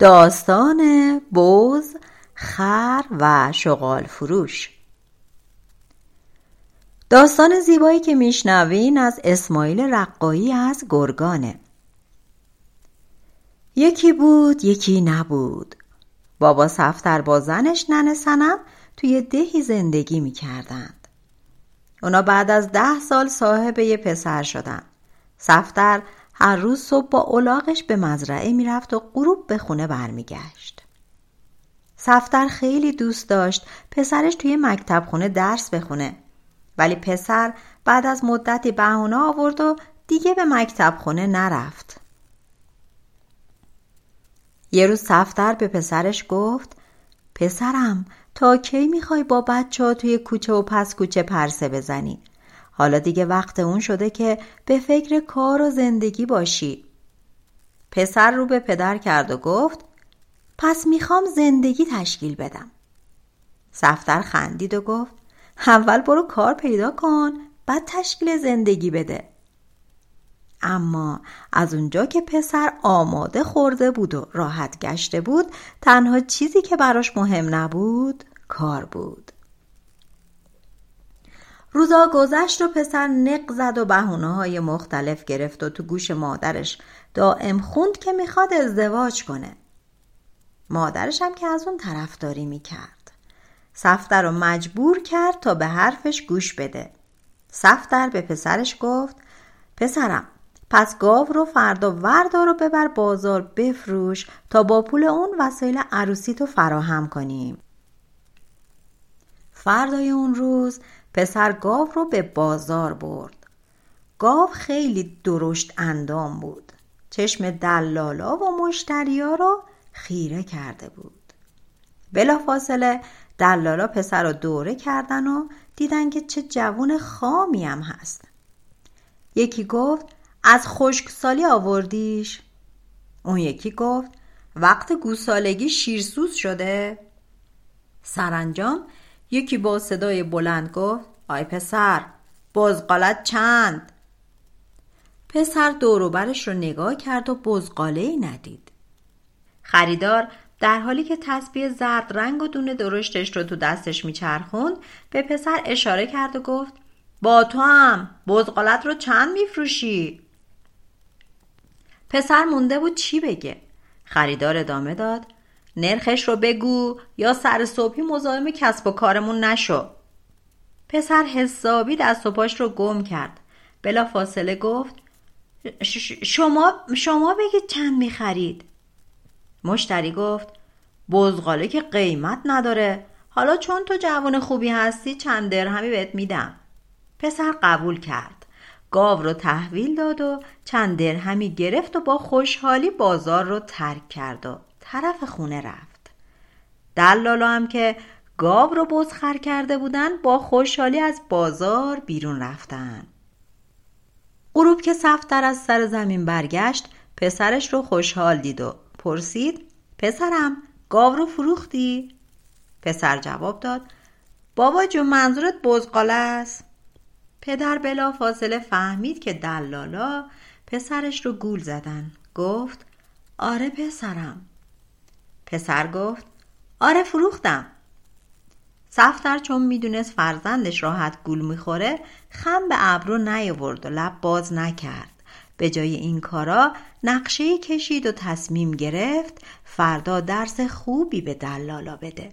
داستان بوز خر و شغال فروش. داستان زیبایی که میشنوین از اسماعیل رقایی از گرگانه. یکی بود یکی نبود. بابا سفتر با زنش ننه سنم توی دهی زندگی می‌کردند. اونا بعد از ده سال صاحب یه پسر شدن. سفتر هر روز صبح با اولاغش به مزرعه می‌رفت و غروب به خونه برمیگشت. سفتر خیلی دوست داشت پسرش توی مکتب خونه درس بخونه ولی پسر بعد از مدتی بهونه آورد و دیگه به مکتب خونه نرفت. یه روز سفتر به پسرش گفت پسرم تا کی می‌خوای با بچه ها توی کوچه و پس کوچه پرسه بزنی؟ حالا دیگه وقت اون شده که به فکر کار و زندگی باشی. پسر رو به پدر کرد و گفت پس می‌خوام زندگی تشکیل بدم. سفتر خندید و گفت اول برو کار پیدا کن بعد تشکیل زندگی بده. اما از اونجا که پسر آماده خورده بود و راحت گشته بود تنها چیزی که براش مهم نبود کار بود. روزا گذشت و پسر نق زد و بهونه های مختلف گرفت و تو گوش مادرش دائم خوند که می‌خواد ازدواج کنه. مادرش هم که از اون طرفداری می‌کرد. سفتر رو مجبور کرد تا به حرفش گوش بده. سفتر به پسرش گفت پسرم پس گاو رو فردا وردار رو ببر بازار بفروش تا با پول اون وسایل عروسی تو فراهم کنیم. فردای اون روز پسر گاو رو به بازار برد. گاو خیلی درشت اندام بود. چشم دلالا و مشتریا رو خیره کرده بود. بلافاصله دلالا پسر رو دوره کردن و دیدن که چه جوون خامی هم هست. یکی گفت از خشکسالی آوردیش؟ اون یکی گفت وقت گوسالگی شیرسوز شده؟ سرانجام یکی با صدای بلند گفت آی پسر بزغالت چند؟ پسر دوروبرش رو نگاه کرد و بزغاله ای ندید. خریدار در حالی که تسبیح زرد رنگ و دونه درشتش رو تو دستش میچرخوند به پسر اشاره کرد و گفت با تو هم بزغالت رو چند میفروشی؟ پسر مونده بود چی بگه. خریدار ادامه داد نرخش رو بگو یا سر صبحی مزاحم کسب و کارمون نشو. پسر حسابی دست و پاش رو گم کرد. بلا فاصله گفت شما شما بگید چند می‌خرید؟ مشتری گفت بزغاله که قیمت نداره. حالا چون تو جوان خوبی هستی چند درهمی بهت میدم. پسر قبول کرد. گاو رو تحویل داد و چند درهمی گرفت و با خوشحالی بازار رو ترک کرد و طرف خونه رفت. دلالا هم که گاو رو بزخر کرده بودن با خوشحالی از بازار بیرون رفتن. غروب که سفتر از سر زمین برگشت پسرش رو خوشحال دید و پرسید پسرم گاو رو فروختی؟ پسر جواب داد بابا جون منظورت بزقاله است؟ پدر بلا فاصله فهمید که دلالا پسرش رو گول زدن. گفت آره پسرم. پسر گفت آره فروختم. سفتر چون می‌دونست فرزندش راحت گول می‌خوره خم به ابرو نیاورد و لب باز نکرد. به جای این کارا نقشه کشید و تصمیم گرفت فردا درس خوبی به دلالا بده.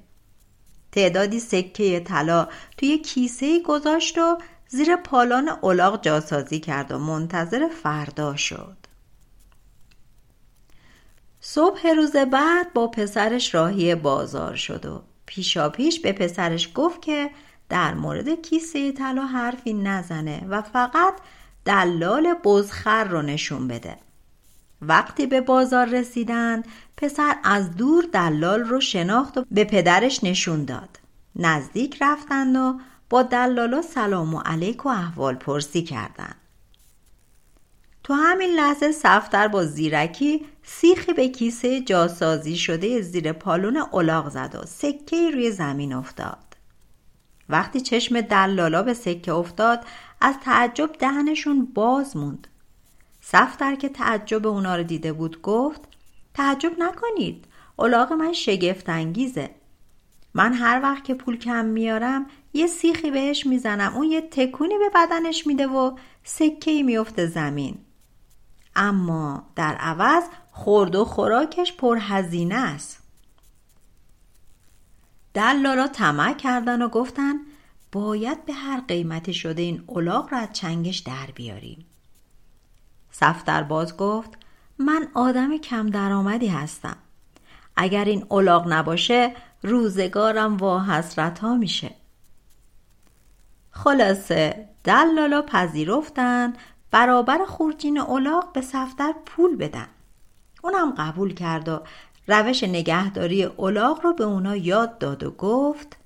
تعدادی سکه طلا توی کیسه گذاشت و زیر پالان اولاغ جاسازی کرد و منتظر فردا شد. صبح روز بعد با پسرش راهی بازار شد و پیشا پیش به پسرش گفت که در مورد کیسه طلا حرفی نزنه و فقط دلال بزخر رو نشون بده. وقتی به بازار رسیدند پسر از دور دلال رو شناخت و به پدرش نشون داد. نزدیک رفتند و با دلالا سلام و علیک و احوال پرسی کردند. تو همین لحظه صفتر با زیرکی سیخی به کیسه جاسازی شده زیر پالون الاغ زد و سکه روی زمین افتاد. وقتی چشم دلالا به سکه افتاد از تعجب دهنشون باز موند. صفتر که تعجب اونا رو دیده بود گفت تعجب نکنید الاغ من شگفت انگیزه من هر وقت که پول کم میارم یه سیخی بهش می‌زنم اون یه تکونی به بدنش میده و سکه میفته زمین. اما در عوض خورد و خوراکش پرهزینه است. دلالا طمع کردن و گفتن باید به هر قیمتی شده این الاغ را از چنگش در بیاریم. صفتر باز گفت من آدم کم درآمدی هستم. اگر این الاغ نباشه روزگارم وا حسرت ها میشه. خلاصه دلالا پذیرفتن برابر خورجین الاغ به صفتر پول بدن. اونم قبول کرد و روش نگهداری الاغ رو به اونا یاد داد و گفت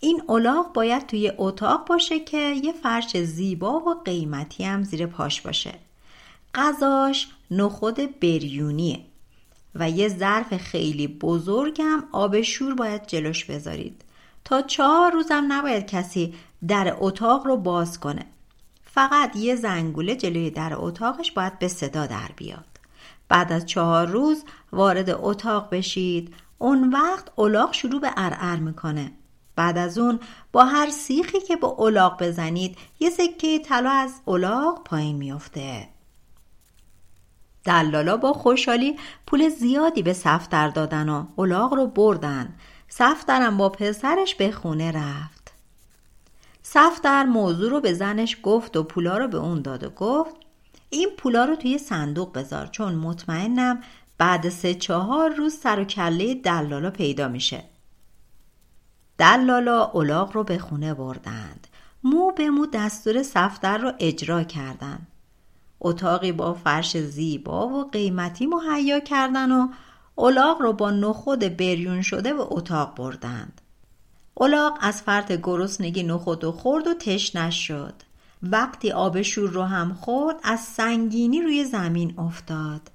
این الاغ باید توی اتاق باشه که یه فرش زیبا و قیمتی هم زیر پاش باشه. غذاش نخود بریونیه و یه ظرف خیلی بزرگم آب شور باید جلوش بذارید. تا چهار روزم نباید کسی در اتاق رو باز کنه. فقط یه زنگوله جلوی در اتاقش باید به صدا در بیاد. بعد از چهار روز وارد اتاق بشید. اون وقت الاغ شروع به ارعر می‌کنه. بعد از اون با هر سیخی که با الاغ بزنید یه سکه طلا از الاغ پایین میافته. دلالا با خوشحالی پول زیادی به صفتر دادن و الاغ رو بردن. صفترم با پسرش به خونه رفت. صفتر موضوع رو به زنش گفت و پولا رو به اون داد و گفت این پولا رو توی صندوق بذار چون مطمئنم بعد سه چهار روز سر و کله دلالا پیدا میشه. دلالا الاغ رو به خونه بردند. مو به مو دستور صفتر رو اجرا کردند اتاقی با فرش زیبا و قیمتی مهیا کردن و الاغ رو با نخود بریون شده به اتاق بردند. الاغ از فرط گرسنگی نخود و خورد و تشنش شد وقتی آب شور رو هم خورد از سنگینی روی زمین افتاد.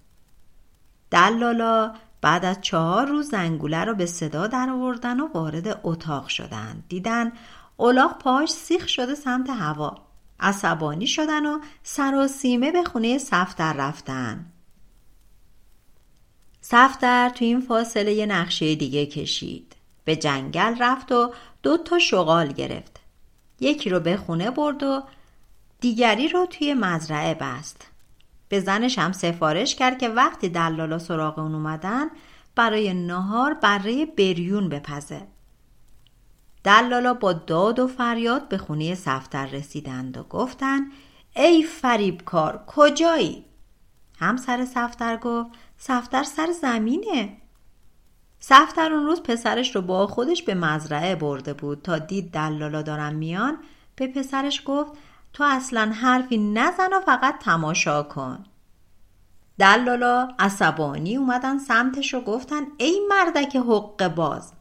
دلالا بعد از چهار روز زنگوله رو به صدا در آوردن و وارد اتاق شدند دیدن الاغ پاش سیخ شده سمت هوا. عصبانی شدن و سراسیمه به خونه صفتر رفتن. صفتر تو این فاصله یه نقشه دیگه کشید. به جنگل رفت و دو تا شغال گرفت. یکی رو به خونه برد و دیگری رو توی مزرعه بست. به زنش هم سفارش کرد که وقتی دلالا سراغ اون اومدن برای نهار برای بریون بپزه. دلالا با داد و فریاد به خونه صفتر رسیدند و گفتند ای فریبکار کجایی؟ همسر صفتر گفت صفتر سر زمینه. صفتر اون روز پسرش رو با خودش به مزرعه برده بود. تا دید دلالا دارن میان به پسرش گفت تو اصلا حرفی نزن و فقط تماشا کن. دلالا عصبانی اومدن سمتش و گفتن ای مردک حق باز.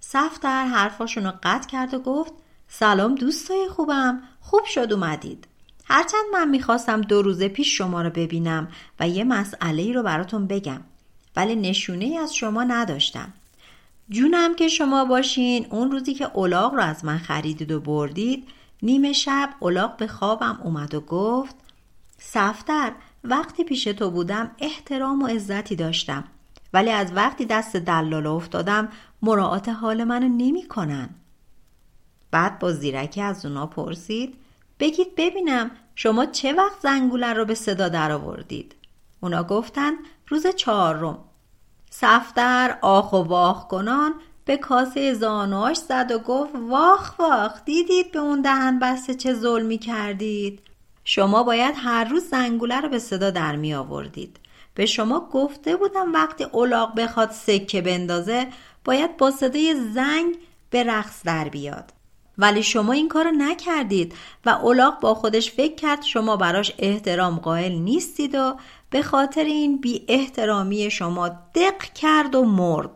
صفتر حرفاشون رو قطع کرد و گفت سلام دوستای خوبم خوب شد اومدید. هرچند من می‌خواستم دو روز پیش شما رو ببینم و یه مسئله رو براتون بگم. ولی نشونه ای از شما نداشتم جونم که شما باشین اون روزی که اولاغ رو از من خریدید و بردید نیمه شب اولاغ به خوابم اومد و گفت صفتر وقتی پیش تو بودم احترام و عزتی داشتم ولی از وقتی دست دلالا افتادم مراعات حال منو نمی کنن. بعد با زیرکی از اونا پرسید بگید ببینم شما چه وقت زنگوله رو به صدا در آوردید؟ اونا گفتن روز چهارم. صفتر آخ و واخ کنان به کاسه زانواش زد و گفت واخ واخ دیدید به اون دهن بسته چه ظلمی کردید؟ شما باید هر روز زنگوله رو به صدا در می آوردید. به شما گفته بودم وقتی اولاق بخواد سکه بندازه باید با صدای زنگ به رقص در بیاد. ولی شما این کارو نکردید و اولاغ با خودش فکر کرد شما براش احترام قائل نیستید و به خاطر این بی احترامی شما دق کرد و مرد.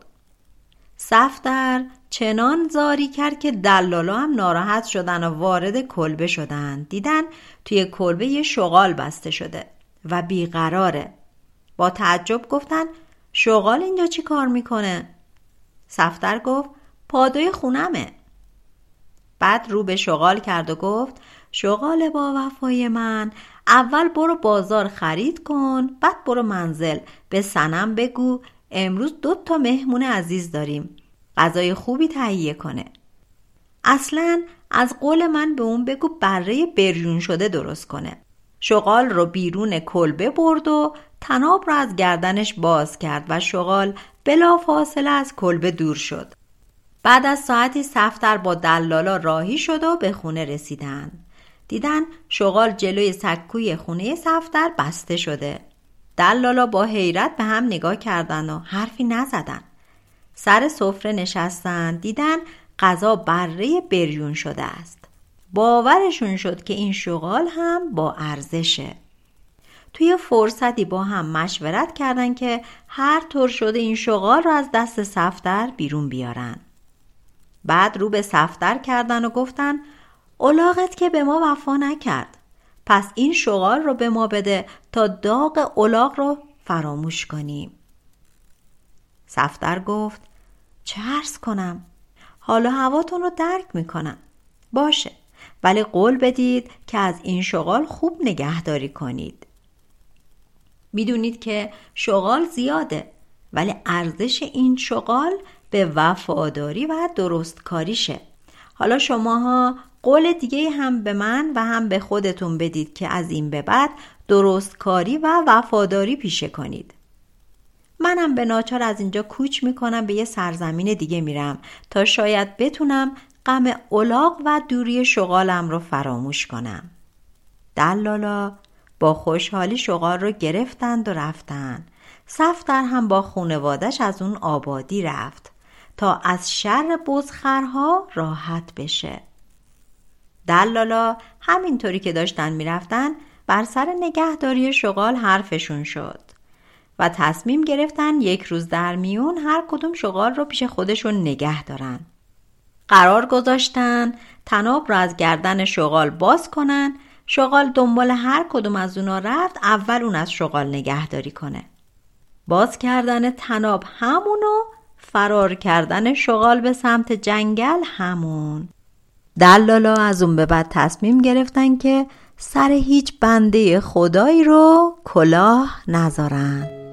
صفدر چنان زاری کرد که دلالا هم ناراحت شدن و وارد کلبه شدن. دیدن توی کلبه یه شغال بسته شده و بیقراره. با تعجب گفتن شغال اینجا چی کار می‌کنه؟ صفدر گفت پادوی خونمه. بعد رو به شغال کرد و گفت شغال با وفای من اول برو بازار خرید کن بعد برو منزل. به سنم بگو امروز دو تا مهمون عزیز داریم. غذای خوبی تهیه کنه. اصلا از قول من به اون بگو بره بریون شده درست کنه. شغال رو بیرون کلبه برد و تناب را از گردنش باز کرد و شغال بلا فاصله از کلبه دور شد. بعد از ساعتی سفتر با دلالا راهی شد و به خونه رسیدن. دیدن شغال جلوی سکوی خونه سفتر بسته شده. دلالا با حیرت به هم نگاه کردن و حرفی نزدن. سر سفره نشستن دیدن غذا بره بریون شده است. باورشون شد که این شغال هم با ارزشه. توی فرصتی با هم مشورت کردن که هر طور شده این شغال رو از دست سفتر بیرون بیارن. بعد رو به سفتر کردن و گفتن اولاغت که به ما وفا نکرد. پس این شغال رو به ما بده تا داغ اولاغ رو فراموش کنیم. سفتر گفت چه عرض کنم؟ حالا هواتون رو درک می‌کنم. باشه. ولی قول بدید که از این شغال خوب نگهداری کنید. می‌دونید که شغال زیاده ولی ارزش این شغال به وفاداری و درست کاریشه حالا شماها قول دیگه هم به من و هم به خودتون بدید که از این به بعد درست کاری و وفاداری پیشه کنید. منم به ناچار از اینجا کوچ می‌کنم به یه سرزمین دیگه میرم تا شاید بتونم غم اولاغ و دوری شغالم رو فراموش کنم. دلالا با خوشحالی شغال رو گرفتند و رفتن سفتر هم با خونوادش از اون آبادی رفت تا از شر بزخرها راحت بشه. دلالا همینطوری که داشتن می‌رفتن بر سر نگهداری شغال حرفشون شد و تصمیم گرفتن یک روز در میون هر کدوم شغال رو پیش خودشون نگه دارن. قرار گذاشتن تناب را از گردن شغال باز کنن شغال دنبال هر کدوم از اونا رفت اول اون از شغال نگهداری کنه. باز کردن تناب همونو فرار کردن شغال به سمت جنگل همون. دلالا از اون به بعد تصمیم گرفتن که سر هیچ بنده خدایی رو کلاه نذارن.